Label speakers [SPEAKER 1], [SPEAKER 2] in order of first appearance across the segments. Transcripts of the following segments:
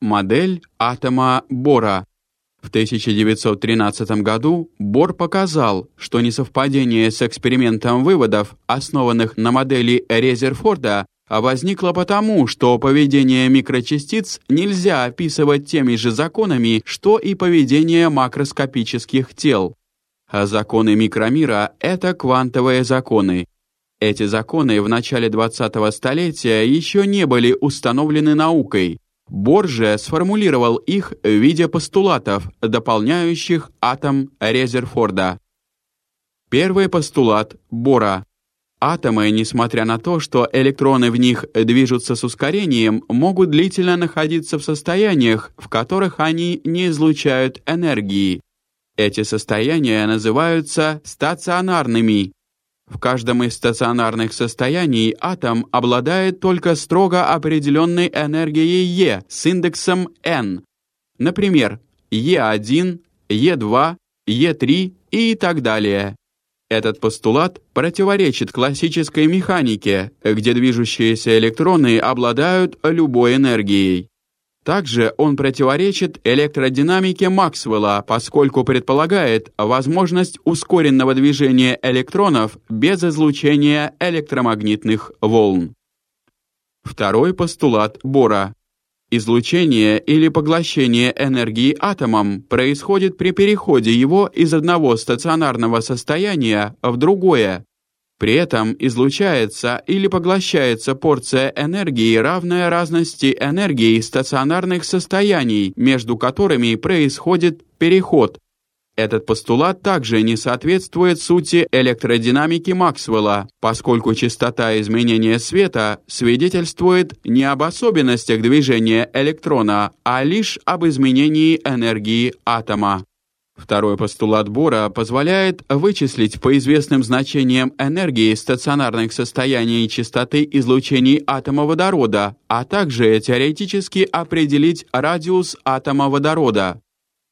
[SPEAKER 1] Модель атома Бора. В 1913 году Бор показал, что несовпадение с экспериментом выводов, основанных на модели Резерфорда, возникло потому, что поведение микрочастиц нельзя описывать теми же законами, что и поведение макроскопических тел. А законы микромира — это квантовые законы. Эти законы в начале 20-го столетия еще не были установлены наукой. Бор же сформулировал их в виде постулатов, дополняющих атом Резерфорда. Первый постулат Бора. Атомы, несмотря на то, что электроны в них движутся с ускорением, могут длительно находиться в состояниях, в которых они не излучают энергии. Эти состояния называются стационарными. В каждом из стационарных состояний атом обладает только строго определенной энергией Е с индексом n. Например, Е1, Е2, Е3 и так далее. Этот постулат противоречит классической механике, где движущиеся электроны обладают любой энергией. Также он противоречит электродинамике Максвелла, поскольку предполагает возможность ускоренного движения электронов без излучения электромагнитных волн. Второй постулат Бора. Излучение или поглощение энергии атомом происходит при переходе его из одного стационарного состояния в другое, при этом излучается или поглощается порция энергии, равная разности энергии стационарных состояний, между которыми происходит переход. Этот постулат также не соответствует сути электродинамики Максвелла, поскольку частота изменения света свидетельствует не об особенностях движения электрона, а лишь об изменении энергии атома. Второй постулат Бора позволяет вычислить по известным значениям энергии стационарных состояний частоты излучений атома водорода, а также теоретически определить радиус атома водорода.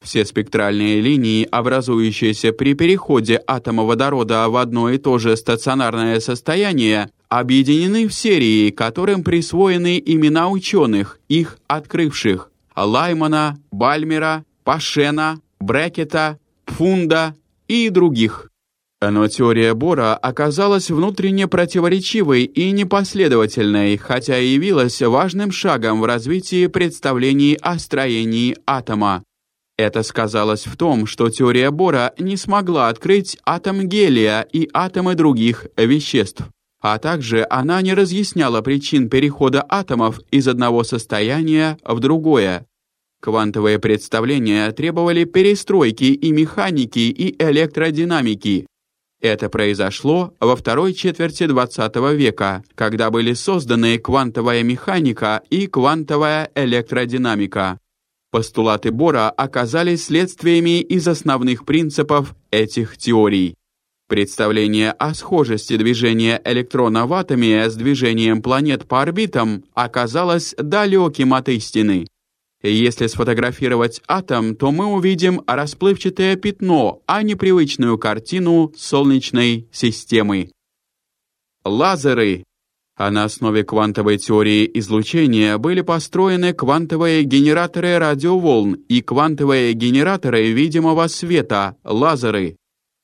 [SPEAKER 1] Все спектральные линии, образующиеся при переходе атома водорода в одно и то же стационарное состояние, объединены в серии, которым присвоены имена ученых, их открывших: Лаймана, Бальмера, Пашена, Брекета, Пфунда и других. Но теория Бора оказалась внутренне противоречивой и непоследовательной, хотя и явилась важным шагом в развитии представлений о строении атома. Это сказалось в том, что теория Бора не смогла открыть атом гелия и атомы других веществ, а также она не разъясняла причин перехода атомов из одного состояния в другое. Квантовые представления требовали перестройки и механики, и электродинамики. Это произошло во второй четверти XX века, когда были созданы квантовая механика и квантовая электродинамика. Постулаты Бора оказались следствиями из основных принципов этих теорий. Представление о схожести движения электрона в атоме с движением планет по орбитам оказалось далеким от истины. Если сфотографировать атом, то мы увидим расплывчатое пятно, а не привычную картину солнечной системы. Лазеры. А на основе квантовой теории излучения были построены квантовые генераторы радиоволн и квантовые генераторы видимого света, лазеры.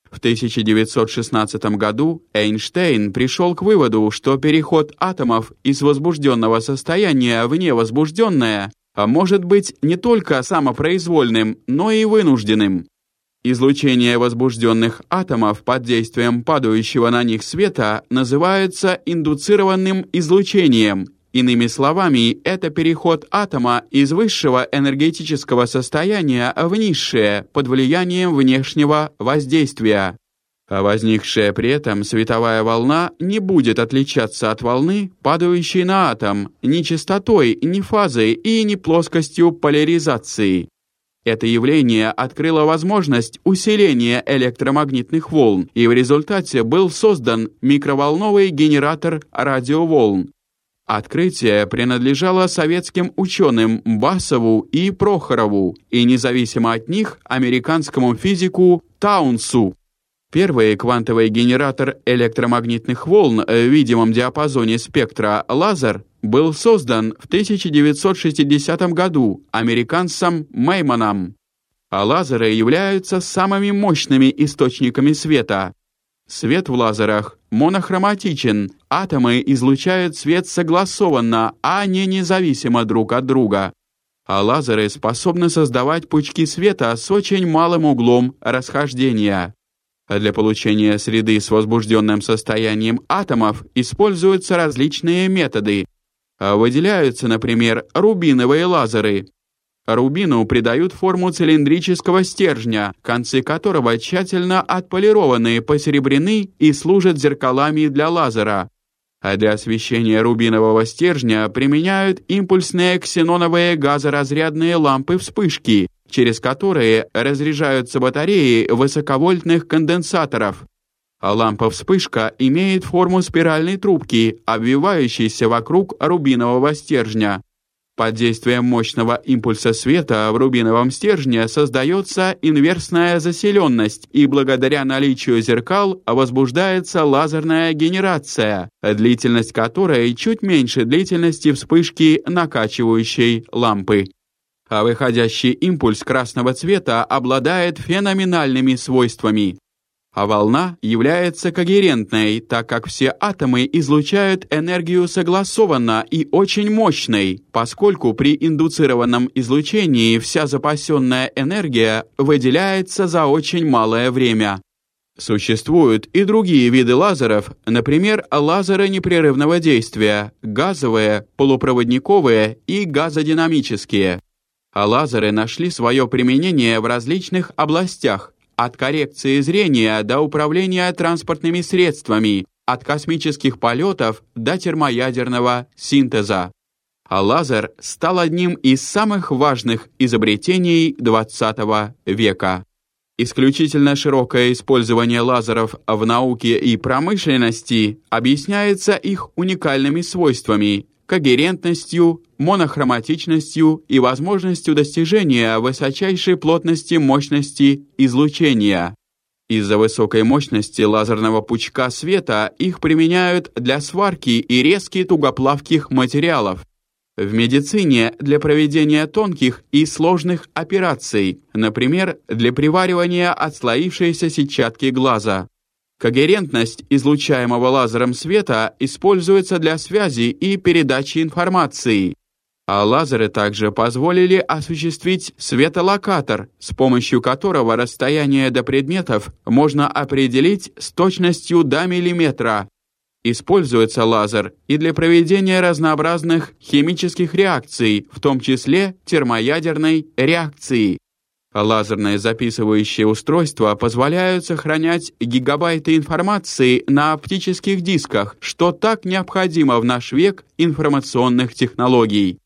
[SPEAKER 1] В 1916 году Эйнштейн пришел к выводу, что переход атомов из возбужденного состояния в невозбужденное может быть не только самопроизвольным, но и вынужденным. Излучение возбужденных атомов под действием падающего на них света называется индуцированным излучением. Иными словами, это переход атома из высшего энергетического состояния в низшее под влиянием внешнего воздействия а возникшая при этом световая волна не будет отличаться от волны, падающей на атом, ни частотой, ни фазой и ни плоскостью поляризации. Это явление открыло возможность усиления электромагнитных волн, и в результате был создан микроволновый генератор радиоволн. Открытие принадлежало советским ученым Басову и Прохорову, и независимо от них американскому физику Таунсу. Первый квантовый генератор электромагнитных волн в видимом диапазоне спектра лазер был создан в 1960 году американцем Мейманом. А лазеры являются самыми мощными источниками света. Свет в лазерах монохроматичен, атомы излучают свет согласованно, а не независимо друг от друга. А лазеры способны создавать пучки света с очень малым углом расхождения. Для получения среды с возбужденным состоянием атомов используются различные методы. Выделяются, например, рубиновые лазеры. Рубину придают форму цилиндрического стержня, концы которого тщательно отполированы, посеребрены и служат зеркалами для лазера. А для освещения рубинового стержня применяют импульсные ксеноновые газоразрядные лампы-вспышки, через которые разряжаются батареи высоковольтных конденсаторов. А лампа-вспышка имеет форму спиральной трубки, обвивающейся вокруг рубинового стержня. Под действием мощного импульса света в рубиновом стержне создается инверсная заселенность, и благодаря наличию зеркал возбуждается лазерная генерация, длительность которой чуть меньше длительности вспышки накачивающей лампы а выходящий импульс красного цвета обладает феноменальными свойствами. А волна является когерентной, так как все атомы излучают энергию согласованно и очень мощной, поскольку при индуцированном излучении вся запасенная энергия выделяется за очень малое время. Существуют и другие виды лазеров, например, лазеры непрерывного действия, газовые, полупроводниковые и газодинамические а лазеры нашли свое применение в различных областях, от коррекции зрения до управления транспортными средствами, от космических полетов до термоядерного синтеза. А лазер стал одним из самых важных изобретений XX века. Исключительно широкое использование лазеров в науке и промышленности объясняется их уникальными свойствами, когерентностью, монохроматичностью и возможностью достижения высочайшей плотности мощности излучения. Из-за высокой мощности лазерного пучка света их применяют для сварки и резки тугоплавких материалов. В медицине для проведения тонких и сложных операций, например, для приваривания отслоившейся сетчатки глаза. Когерентность излучаемого лазером света используется для связи и передачи информации. А лазеры также позволили осуществить светолокатор, с помощью которого расстояние до предметов можно определить с точностью до миллиметра. Используется лазер и для проведения разнообразных химических реакций, в том числе термоядерной реакции. Лазерные записывающие устройства позволяют сохранять гигабайты информации на оптических дисках, что так необходимо в наш век информационных технологий.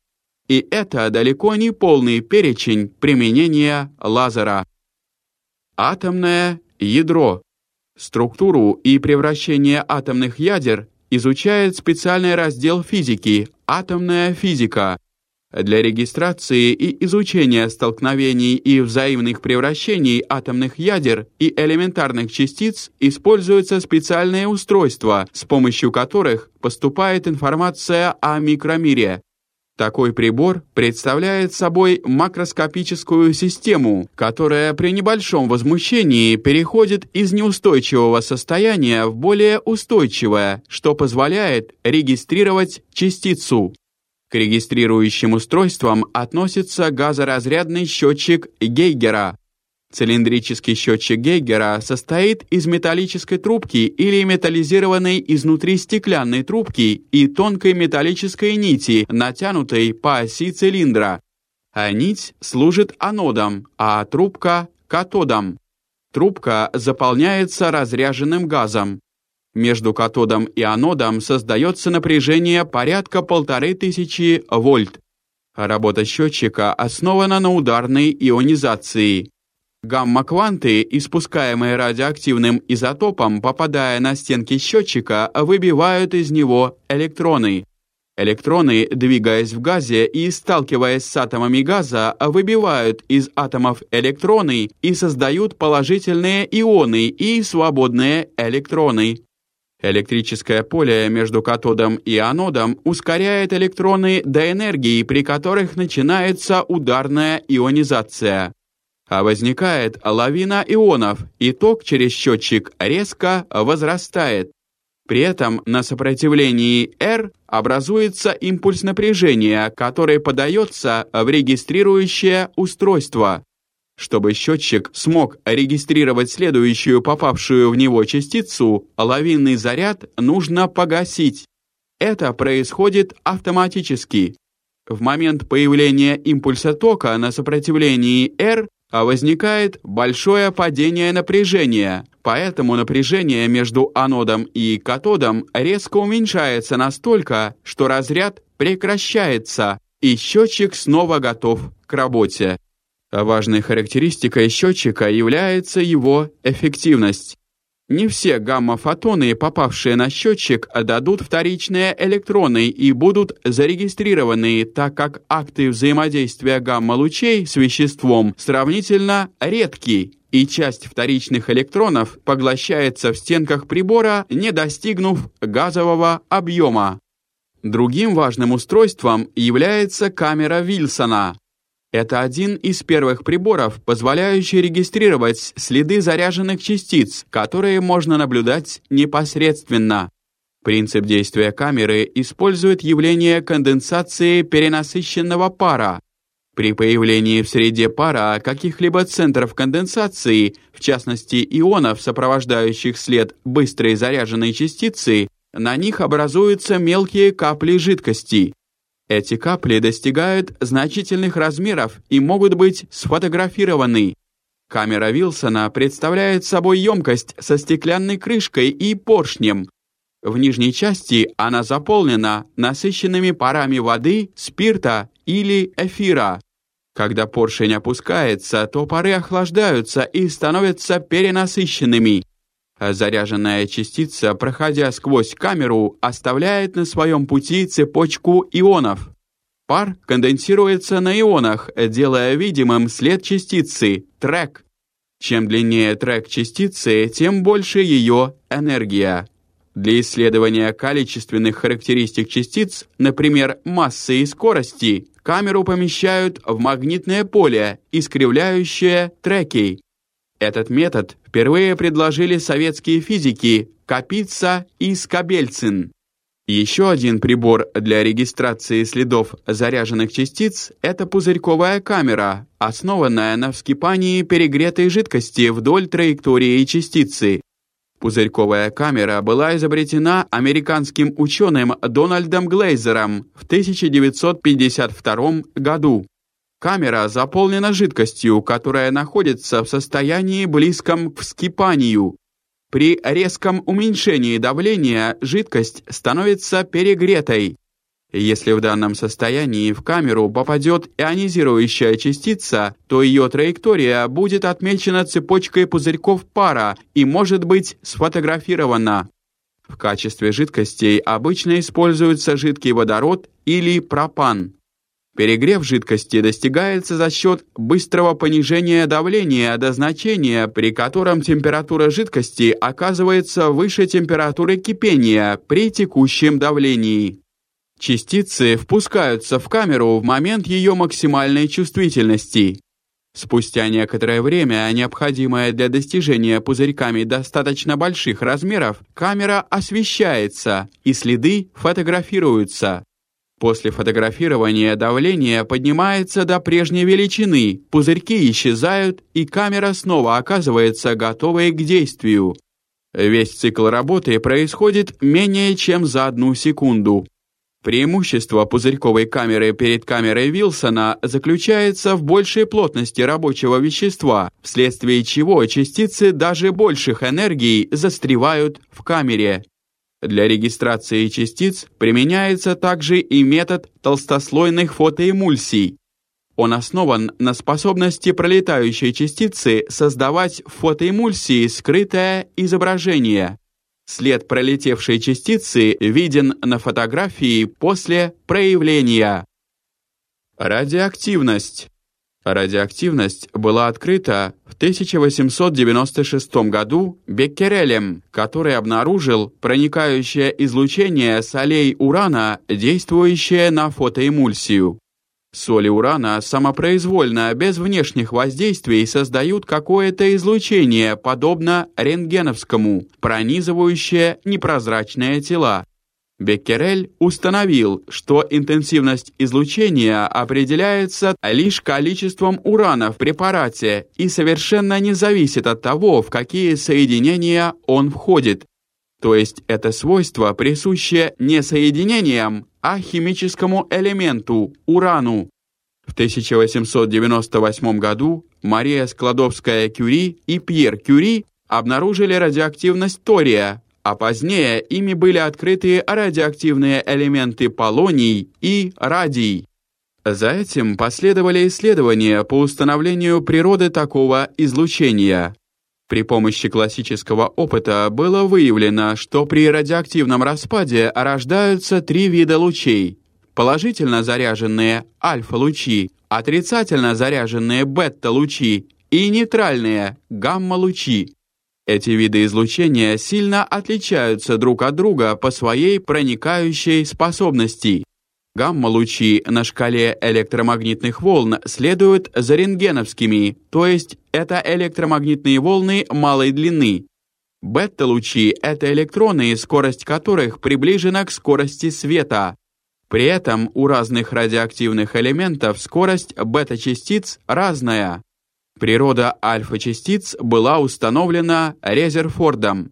[SPEAKER 1] И это далеко не полный перечень применения лазера. Атомное ядро. Структуру и превращение атомных ядер изучает специальный раздел физики «Атомная физика», для регистрации и изучения столкновений и взаимных превращений атомных ядер и элементарных частиц используются специальные устройства, с помощью которых поступает информация о микромире. Такой прибор представляет собой макроскопическую систему, которая при небольшом возмущении переходит из неустойчивого состояния в более устойчивое, что позволяет регистрировать частицу. К регистрирующим устройствам относится газоразрядный счетчик Гейгера. Цилиндрический счетчик Гейгера состоит из металлической трубки или металлизированной изнутри стеклянной трубки и тонкой металлической нити, натянутой по оси цилиндра. А нить служит анодом, а трубка – катодом. Трубка заполняется разряженным газом. Между катодом и анодом создается напряжение порядка полторы тысячи вольт. Работа счетчика основана на ударной ионизации. Гамма-кванты, испускаемые радиоактивным изотопом, попадая на стенки счетчика, выбивают из него электроны. Электроны, двигаясь в газе и сталкиваясь с атомами газа, выбивают из атомов электроны и создают положительные ионы и свободные электроны. Электрическое поле между катодом и анодом ускоряет электроны до энергии, при которых начинается ударная ионизация. А возникает лавина ионов, и ток через счетчик резко возрастает. При этом на сопротивлении R образуется импульс напряжения, который подается в регистрирующее устройство. Чтобы счетчик смог регистрировать следующую попавшую в него частицу, лавинный заряд нужно погасить. Это происходит автоматически. В момент появления импульса тока на сопротивлении R возникает большое падение напряжения, поэтому напряжение между анодом и катодом резко уменьшается настолько, что разряд прекращается, и счетчик снова готов к работе. Важной характеристикой счетчика является его эффективность. Не все гамма-фотоны, попавшие на счетчик, дадут вторичные электроны и будут зарегистрированы, так как акты взаимодействия гамма-лучей с веществом сравнительно редки, и часть вторичных электронов поглощается в стенках прибора, не достигнув газового объема. Другим важным устройством является камера Вильсона, это один из первых приборов, позволяющий регистрировать следы заряженных частиц, которые можно наблюдать непосредственно. Принцип действия камеры использует явление конденсации перенасыщенного пара. При появлении в среде пара каких-либо центров конденсации, в частности ионов, сопровождающих след быстрой заряженной частицы, на них образуются мелкие капли жидкости. Эти капли достигают значительных размеров и могут быть сфотографированы. Камера Вилсона представляет собой емкость со стеклянной крышкой и поршнем. В нижней части она заполнена насыщенными парами воды, спирта или эфира. Когда поршень опускается, то пары охлаждаются и становятся перенасыщенными. Заряженная частица, проходя сквозь камеру, оставляет на своем пути цепочку ионов. Пар конденсируется на ионах, делая видимым след частицы, трек. Чем длиннее трек частицы, тем больше ее энергия. Для исследования количественных характеристик частиц, например, массы и скорости, камеру помещают в магнитное поле, искривляющее треки. Этот метод впервые предложили советские физики Капица и Скобельцин. Еще один прибор для регистрации следов заряженных частиц – это пузырьковая камера, основанная на вскипании перегретой жидкости вдоль траектории частицы. Пузырьковая камера была изобретена американским ученым Дональдом Глейзером в 1952 году. Камера заполнена жидкостью, которая находится в состоянии близком к вскипанию. При резком уменьшении давления жидкость становится перегретой. Если в данном состоянии в камеру попадет ионизирующая частица, то ее траектория будет отмечена цепочкой пузырьков пара и может быть сфотографирована. В качестве жидкостей обычно используется жидкий водород или пропан. Перегрев жидкости достигается за счет быстрого понижения давления до значения, при котором температура жидкости оказывается выше температуры кипения при текущем давлении. Частицы впускаются в камеру в момент ее максимальной чувствительности. Спустя некоторое время, необходимое для достижения пузырьками достаточно больших размеров, камера освещается и следы фотографируются. После фотографирования давление поднимается до прежней величины, пузырьки исчезают, и камера снова оказывается готовой к действию. Весь цикл работы происходит менее чем за одну секунду. Преимущество пузырьковой камеры перед камерой Вилсона заключается в большей плотности рабочего вещества, вследствие чего частицы даже больших энергий застревают в камере. Для регистрации частиц применяется также и метод толстослойных фотоэмульсий. Он основан на способности пролетающей частицы создавать в фотоэмульсии скрытое изображение. След пролетевшей частицы виден на фотографии после проявления. Радиоактивность. Радиоактивность была открыта в 1896 году Беккерелем, который обнаружил проникающее излучение солей урана, действующее на фотоэмульсию. Соли урана самопроизвольно, без внешних воздействий, создают какое-то излучение, подобно рентгеновскому, пронизывающее непрозрачные тела. Беккерель установил, что интенсивность излучения определяется лишь количеством урана в препарате и совершенно не зависит от того, в какие соединения он входит. То есть это свойство присуще не соединениям, а химическому элементу – урану. В 1898 году Мария Складовская-Кюри и Пьер Кюри обнаружили радиоактивность тория, а позднее ими были открыты радиоактивные элементы полоний и радий. За этим последовали исследования по установлению природы такого излучения. При помощи классического опыта было выявлено, что при радиоактивном распаде рождаются три вида лучей: положительно заряженные альфа-лучи, отрицательно заряженные бета-лучи и нейтральные гамма-лучи. Эти виды излучения сильно отличаются друг от друга по своей проникающей способности. Гамма-лучи на шкале электромагнитных волн следуют за рентгеновскими, то есть это электромагнитные волны малой длины. Бета-лучи — это электроны, скорость которых приближена к скорости света. При этом у разных радиоактивных элементов скорость бета-частиц разная. Природа альфа-частиц была установлена Резерфордом.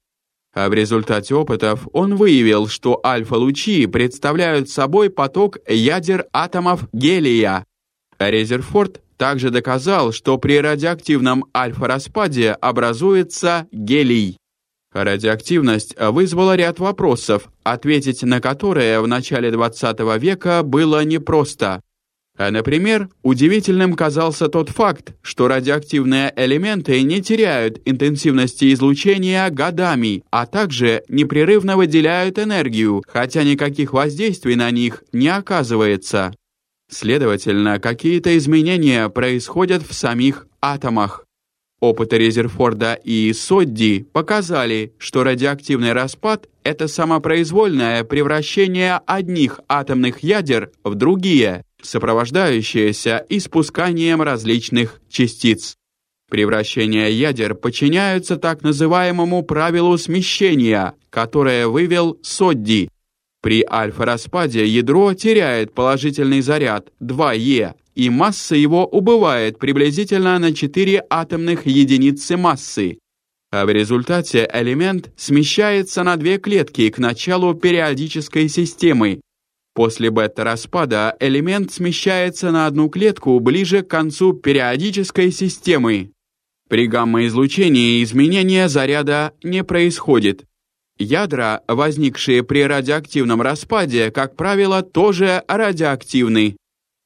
[SPEAKER 1] А в результате опытов он выявил, что альфа-лучи представляют собой поток ядер атомов гелия. Резерфорд также доказал, что при радиоактивном альфа-распаде образуется гелий. Радиоактивность вызвала ряд вопросов, ответить на которые в начале 20 века было непросто. А, например, удивительным казался тот факт, что радиоактивные элементы не теряют интенсивности излучения годами, а также непрерывно выделяют энергию, хотя никаких воздействий на них не оказывается. Следовательно, какие-то изменения происходят в самих атомах. Опыты Резерфорда и Содди показали, что радиоактивный распад – это самопроизвольное превращение одних атомных ядер в другие – сопровождающееся испусканием различных частиц. Превращения ядер подчиняются так называемому правилу смещения, которое вывел Содди. При альфа-распаде ядро теряет положительный заряд 2Е, и масса его убывает приблизительно на 4 атомных единицы массы. А в результате элемент смещается на две клетки к началу периодической системы, После бета-распада элемент смещается на одну клетку ближе к концу периодической системы. При гамма-излучении изменения заряда не происходит. Ядра, возникшие при радиоактивном распаде, как правило, тоже радиоактивны.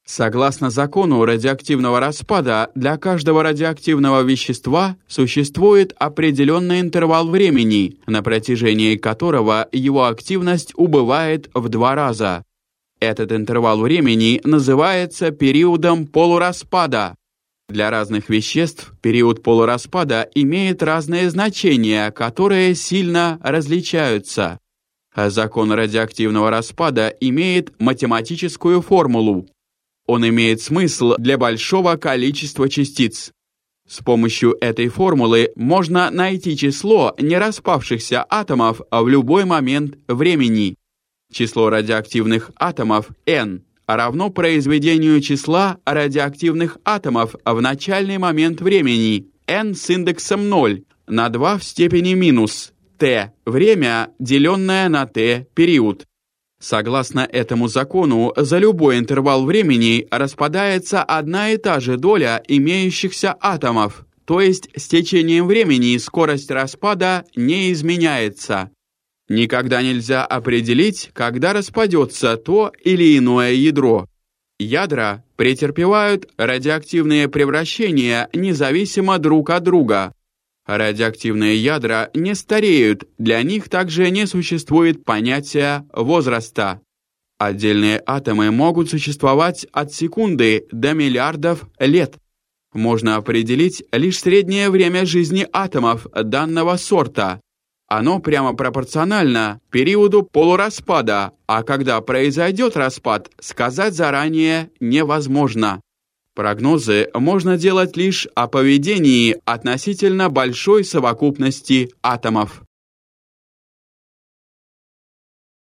[SPEAKER 1] Согласно закону радиоактивного распада, для каждого радиоактивного вещества существует определенный интервал времени, на протяжении которого его активность убывает в два раза. Этот интервал времени называется периодом полураспада. Для разных веществ период полураспада имеет разные значения, которые сильно различаются. Закон радиоактивного распада имеет математическую формулу. Он имеет смысл для большого количества частиц. С помощью этой формулы можно найти число нераспавшихся атомов в любой момент времени. Число радиоактивных атомов n равно произведению числа радиоактивных атомов в начальный момент времени n с индексом 0 на 2 в степени минус t время, деленное на t период. Согласно этому закону, за любой интервал времени распадается одна и та же доля имеющихся атомов, то есть с течением времени скорость распада не изменяется. Никогда нельзя определить, когда распадется то или иное ядро. Ядра претерпевают радиоактивные превращения независимо друг от друга. Радиоактивные ядра не стареют, для них также не существует понятия возраста. Отдельные атомы могут существовать от секунды до миллиардов лет. можно определить лишь среднее время жизни атомов данного сорта. Оно прямо пропорционально периоду полураспада, а когда произойдет распад, сказать заранее невозможно. Прогнозы можно делать лишь о поведении относительно большой совокупности атомов.